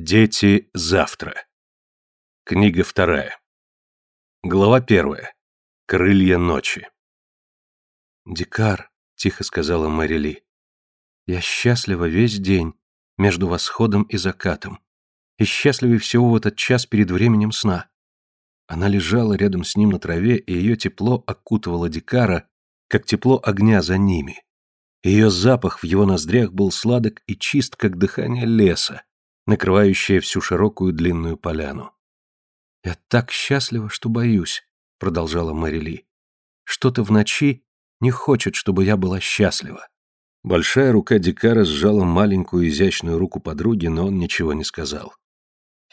Дети завтра. Книга вторая. Глава первая. Крылья ночи. «Дикар», — тихо сказала Мэрили, — «я счастлива весь день между восходом и закатом, и счастливее всего в этот час перед временем сна». Она лежала рядом с ним на траве, и ее тепло окутывало Дикара, как тепло огня за ними. Ее запах в его ноздрях был сладок и чист, как дыхание леса, накрывающая всю широкую длинную поляну. «Я так счастлива, что боюсь», — продолжала Мэрили. «Что-то в ночи не хочет, чтобы я была счастлива». Большая рука Дикара сжала маленькую изящную руку подруги, но он ничего не сказал.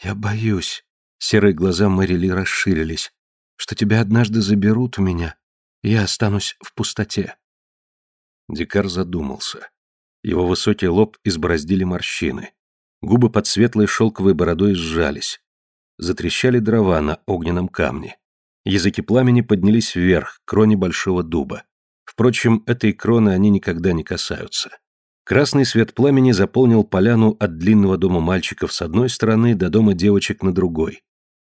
«Я боюсь», — серые глаза Мэрили расширились, «что тебя однажды заберут у меня, и я останусь в пустоте». Дикар задумался. Его высокий лоб избороздили морщины. Губы под светлой шелковой бородой сжались. Затрещали дрова на огненном камне. Языки пламени поднялись вверх, к кроне большого дуба. Впрочем, этой кроны они никогда не касаются. Красный свет пламени заполнил поляну от длинного дома мальчиков с одной стороны до дома девочек на другой.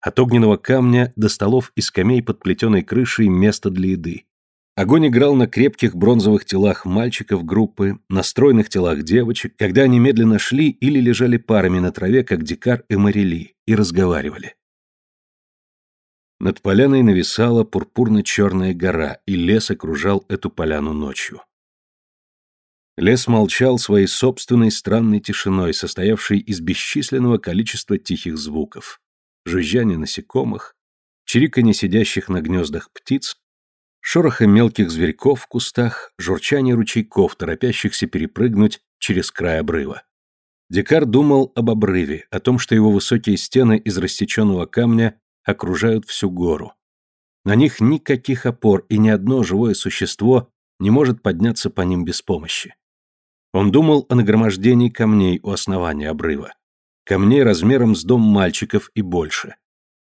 От огненного камня до столов и скамей под плетеной крышей место для еды. Огонь играл на крепких бронзовых телах мальчиков группы, на стройных телах девочек, когда они медленно шли или лежали парами на траве, как Дикар и Марили, и разговаривали. Над поляной нависала пурпурно-черная гора, и лес окружал эту поляну ночью. Лес молчал своей собственной странной тишиной, состоявшей из бесчисленного количества тихих звуков. Жужжание насекомых, чириканье сидящих на гнездах птиц, шороха мелких зверьков в кустах, журчание ручейков, торопящихся перепрыгнуть через край обрыва. Дикар думал об обрыве, о том, что его высокие стены из рассеченного камня окружают всю гору. На них никаких опор, и ни одно живое существо не может подняться по ним без помощи. Он думал о нагромождении камней у основания обрыва. Камней размером с дом мальчиков и больше.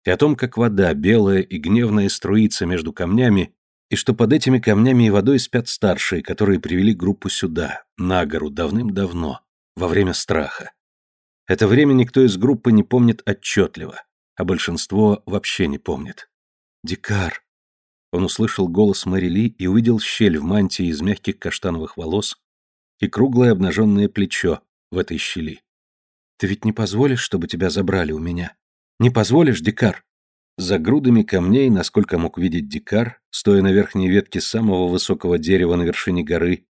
И о том, как вода, белая и гневная, струится между камнями и что под этими камнями и водой спят старшие, которые привели группу сюда, на гору, давным-давно, во время страха. Это время никто из группы не помнит отчетливо, а большинство вообще не помнит. «Дикар!» Он услышал голос Марили и увидел щель в мантии из мягких каштановых волос и круглое обнаженное плечо в этой щели. «Ты ведь не позволишь, чтобы тебя забрали у меня? Не позволишь, Дикар?» За грудами камней, насколько мог видеть Дикар, стоя на верхней ветке самого высокого дерева на вершине горы,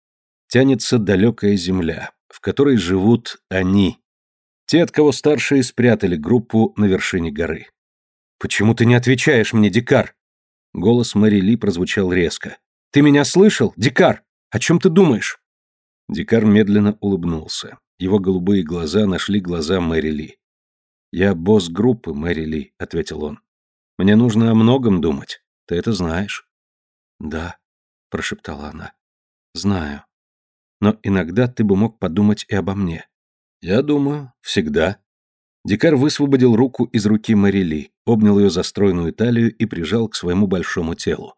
тянется далекая земля, в которой живут они. Те, от кого старшие спрятали группу на вершине горы. «Почему ты не отвечаешь мне, Дикар?» Голос Мэри Ли прозвучал резко. «Ты меня слышал, Дикар? О чем ты думаешь?» Дикар медленно улыбнулся. Его голубые глаза нашли глаза Мэри Ли. «Я босс группы, Мэри Ли», — ответил он. Мне нужно о многом думать. Ты это знаешь. Да, прошептала она. Знаю. Но иногда ты бы мог подумать и обо мне. Я думаю, всегда. Дикар высвободил руку из руки Марили, обнял ее за стройную талию и прижал к своему большому телу.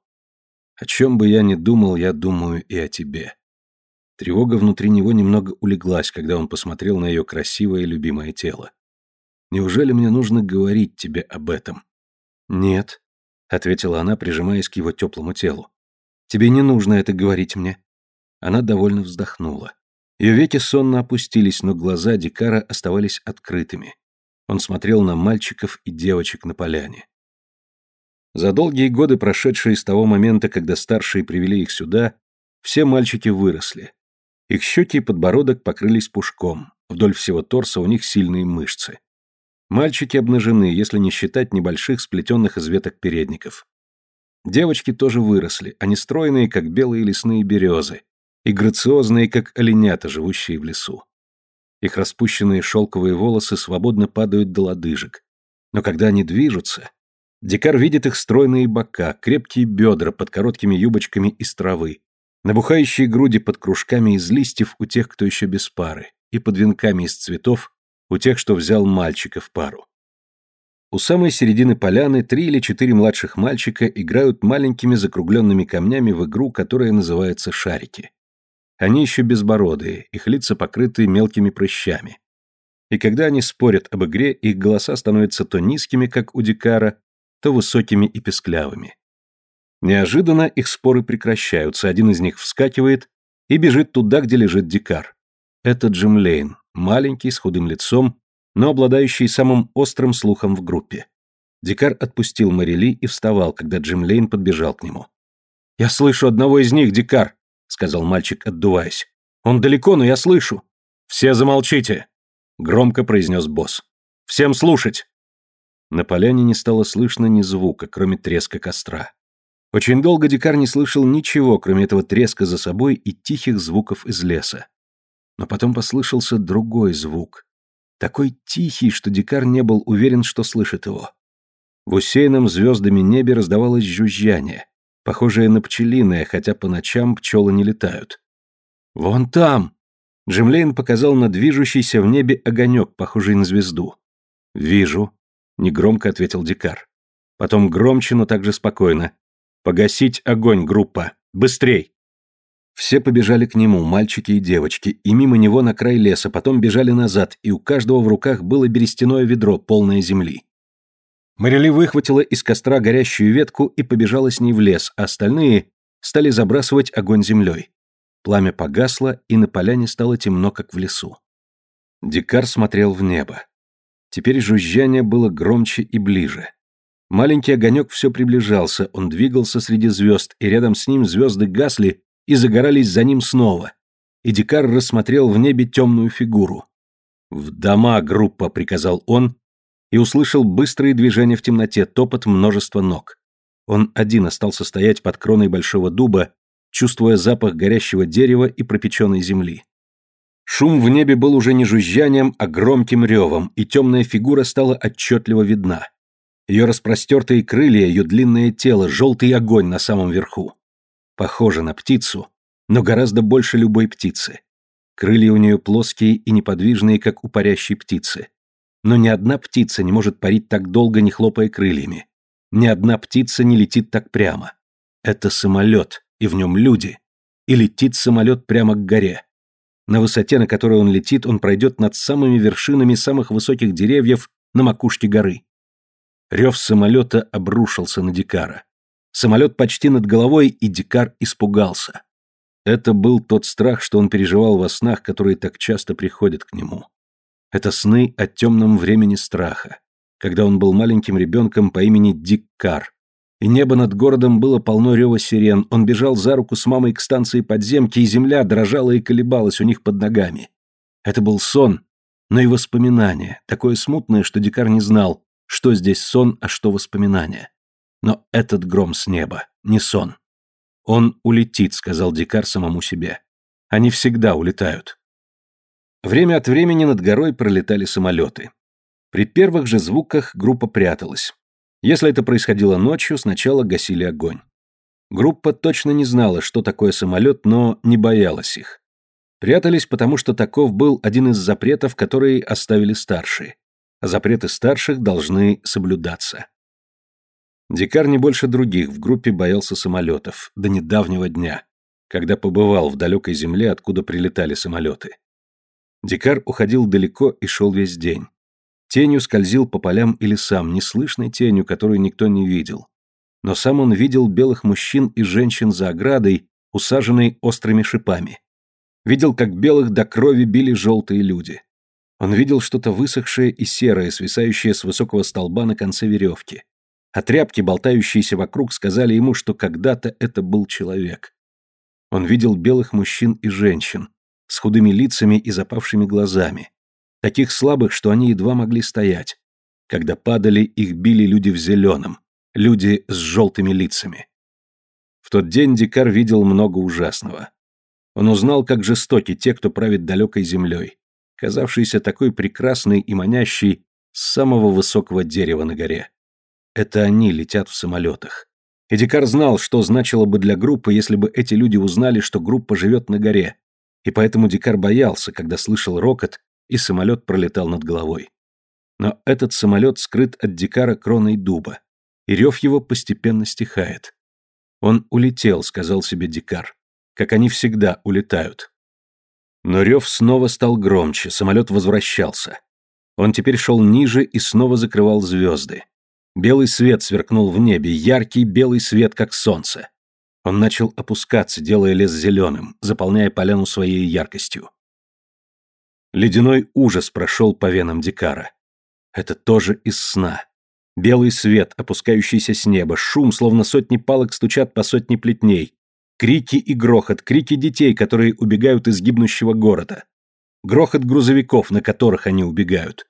О чем бы я ни думал, я думаю и о тебе. Тревога внутри него немного улеглась, когда он посмотрел на ее красивое и любимое тело. Неужели мне нужно говорить тебе об этом? «Нет», — ответила она, прижимаясь к его теплому телу. «Тебе не нужно это говорить мне». Она довольно вздохнула. Ее веки сонно опустились, но глаза Дикара оставались открытыми. Он смотрел на мальчиков и девочек на поляне. За долгие годы, прошедшие с того момента, когда старшие привели их сюда, все мальчики выросли. Их щеки и подбородок покрылись пушком, вдоль всего торса у них сильные мышцы. Мальчики обнажены, если не считать небольших сплетенных из веток передников. Девочки тоже выросли, они стройные, как белые лесные березы, и грациозные, как оленята, живущие в лесу. Их распущенные шелковые волосы свободно падают до лодыжек. Но когда они движутся, Дикар видит их стройные бока, крепкие бедра под короткими юбочками из травы, набухающие груди под кружками из листьев у тех, кто еще без пары, и под венками из цветов у тех, что взял мальчика в пару. У самой середины поляны три или четыре младших мальчика играют маленькими закругленными камнями в игру, которая называется шарики. Они еще безбородые, их лица покрыты мелкими прыщами. И когда они спорят об игре, их голоса становятся то низкими, как у Дикара, то высокими и песклявыми. Неожиданно их споры прекращаются, один из них вскакивает и бежит туда, где лежит Дикар. Это Джим Лейн, маленький, с худым лицом, но обладающий самым острым слухом в группе. Дикар отпустил Марили и вставал, когда Джим Лейн подбежал к нему. «Я слышу одного из них, Дикар», — сказал мальчик, отдуваясь. «Он далеко, но я слышу». «Все замолчите», — громко произнес босс. «Всем слушать». На поляне не стало слышно ни звука, кроме треска костра. Очень долго Дикар не слышал ничего, кроме этого треска за собой и тихих звуков из леса. Но потом послышался другой звук. Такой тихий, что Дикар не был уверен, что слышит его. В усеянном звездами небе раздавалось жужжание, похожее на пчелиное, хотя по ночам пчелы не летают. «Вон там!» Джимлейн показал на движущийся в небе огонек, похожий на звезду. «Вижу», — негромко ответил Дикар. Потом громче, но также спокойно. «Погасить огонь, группа! Быстрей!» Все побежали к нему, мальчики и девочки, и мимо него на край леса, потом бежали назад, и у каждого в руках было берестяное ведро, полное земли. Марили выхватила из костра горящую ветку и побежала с ней в лес, а остальные стали забрасывать огонь землей. Пламя погасло, и на поляне стало темно, как в лесу. Дикар смотрел в небо. Теперь жужжание было громче и ближе. Маленький огонек все приближался, он двигался среди звезд, и рядом с ним звезды гасли и загорались за ним снова. И Дикар рассмотрел в небе темную фигуру. «В дома, группа!» — приказал он, и услышал быстрые движения в темноте, топот множества ног. Он один остался стоять под кроной большого дуба, чувствуя запах горящего дерева и пропеченной земли. Шум в небе был уже не жужжанием, а громким ревом, и темная фигура стала отчетливо видна. Ее распростертые крылья, ее длинное тело, желтый огонь на самом верху. Похоже на птицу, но гораздо больше любой птицы. Крылья у нее плоские и неподвижные, как у парящей птицы. Но ни одна птица не может парить так долго, не хлопая крыльями. Ни одна птица не летит так прямо. Это самолет, и в нем люди. И летит самолет прямо к горе. На высоте, на которой он летит, он пройдет над самыми вершинами самых высоких деревьев на макушке горы. Рев самолета обрушился на Дикара. Самолет почти над головой, и Дикар испугался. Это был тот страх, что он переживал во снах, которые так часто приходят к нему. Это сны о темном времени страха, когда он был маленьким ребенком по имени Дик Кар. И небо над городом было полно рева сирен, он бежал за руку с мамой к станции подземки, и земля дрожала и колебалась у них под ногами. Это был сон, но и воспоминание, такое смутное, что Дикар не знал, что здесь сон, а что воспоминание. Но этот гром с неба, не сон. «Он улетит», — сказал Дикар самому себе. «Они всегда улетают». Время от времени над горой пролетали самолеты. При первых же звуках группа пряталась. Если это происходило ночью, сначала гасили огонь. Группа точно не знала, что такое самолет, но не боялась их. Прятались, потому что таков был один из запретов, которые оставили старшие. А запреты старших должны соблюдаться. Дикар не больше других в группе боялся самолетов до недавнего дня, когда побывал в далекой земле, откуда прилетали самолеты. Дикар уходил далеко и шел весь день. Тенью скользил по полям и лесам, неслышной тенью, которую никто не видел. Но сам он видел белых мужчин и женщин за оградой, усаженной острыми шипами. Видел, как белых до крови били желтые люди. Он видел что-то высохшее и серое, свисающее с высокого столба на конце веревки. А тряпки, болтающиеся вокруг, сказали ему, что когда-то это был человек. Он видел белых мужчин и женщин, с худыми лицами и запавшими глазами, таких слабых, что они едва могли стоять. Когда падали, их били люди в зеленом, люди с желтыми лицами. В тот день Дикар видел много ужасного. Он узнал, как жестоки те, кто правит далекой землей, казавшиеся такой прекрасной и манящей с самого высокого дерева на горе. Это они летят в самолетах. И Дикар знал, что значило бы для группы, если бы эти люди узнали, что группа живет на горе, и поэтому Дикар боялся, когда слышал рокот, и самолет пролетал над головой. Но этот самолет скрыт от Дикара кроной дуба, и рев его постепенно стихает. Он улетел, сказал себе Дикар, как они всегда улетают. Но рев снова стал громче, самолет возвращался. Он теперь шел ниже и снова закрывал звезды. Белый свет сверкнул в небе, яркий белый свет, как солнце. Он начал опускаться, делая лес зеленым, заполняя поляну своей яркостью. Ледяной ужас прошел по венам Дикара. Это тоже из сна. Белый свет, опускающийся с неба, шум, словно сотни палок стучат по сотне плетней, крики и грохот, крики детей, которые убегают из гибнущего города, грохот грузовиков, на которых они убегают.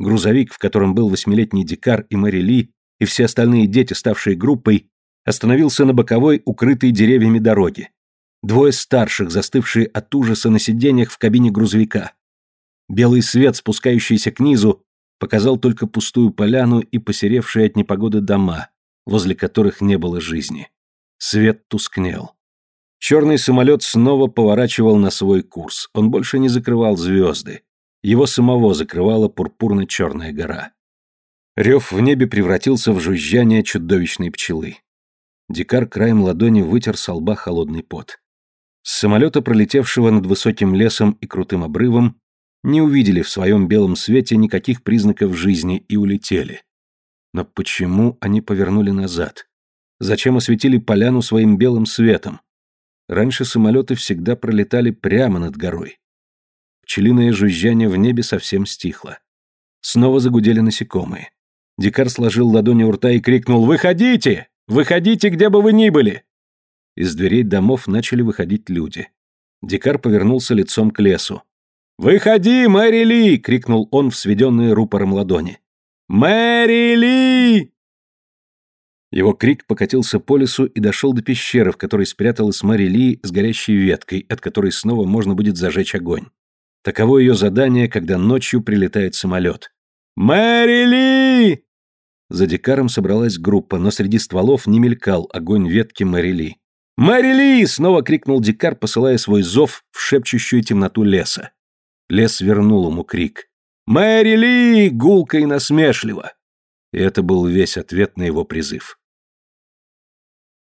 Грузовик, в котором был восьмилетний Дикар и Мэри Ли, и все остальные дети, ставшие группой, остановился на боковой, укрытой деревьями дороге. Двое старших, застывшие от ужаса на сиденьях в кабине грузовика. Белый свет, спускающийся к низу, показал только пустую поляну и посеревшие от непогоды дома, возле которых не было жизни. Свет тускнел. Черный самолет снова поворачивал на свой курс. Он больше не закрывал звезды. Его самого закрывала пурпурно-черная гора. Рев в небе превратился в жужжание чудовищной пчелы. Дикар краем ладони вытер со лба холодный пот. С самолета, пролетевшего над высоким лесом и крутым обрывом, не увидели в своем белом свете никаких признаков жизни и улетели. Но почему они повернули назад? Зачем осветили поляну своим белым светом? Раньше самолеты всегда пролетали прямо над горой. Пчелиное жужжание в небе совсем стихло. Снова загудели насекомые. Дикар сложил ладони у рта и крикнул «Выходите! Выходите, где бы вы ни были!» Из дверей домов начали выходить люди. Дикар повернулся лицом к лесу. «Выходи, Мэри Ли!» — крикнул он в сведенные рупором ладони. «Мэри Ли!» Его крик покатился по лесу и дошел до пещеры, в которой спряталась Мэри Ли с горящей веткой, от которой снова можно будет зажечь огонь. Таково ее задание, когда ночью прилетает самолет. «Мэри Ли!» За Дикаром собралась группа, но среди стволов не мелькал огонь ветки Мэри Ли. «Мэри Ли!» — снова крикнул Дикар, посылая свой зов в шепчущую темноту леса. Лес вернул ему крик. «Мэри Ли!» — гулко и насмешливо. И это был весь ответ на его призыв.